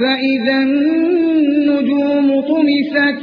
فإذا النجوم طمست